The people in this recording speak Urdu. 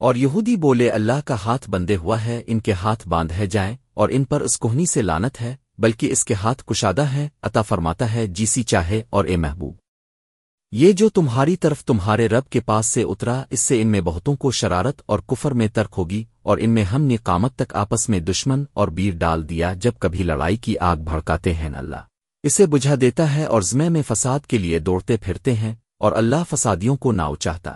اور یہودی بولے، اللہ کا ہاتھ بندے ہوا ہے، ان کے ہاتھ باندھے جائیں، اور ان پر اس کوہنی سے لانت ہے، بلکہ اس کے ہاتھ کشادہ ہے، عطا فرماتا ہے جیسی چاہے، اور اے محبوب۔ یہ جو تمہاری طرف تمہارے رب کے پاس سے اترا، اس سے ان میں بہتوں کو شرارت اور کفر میں ترک ہوگی، اور ان میں ہم نے قامت تک آپس میں دشمن اور بیر ڈال دیا، جب کبھی لڑائی کی آگ بھڑکاتے ہیں اللہ۔ اسے بجھا دیتا ہے اور زمے میں فساد کے لیے دوڑتے پھرتے ہیں، اور اللہ فسادیوں کو ناؤ چاہتا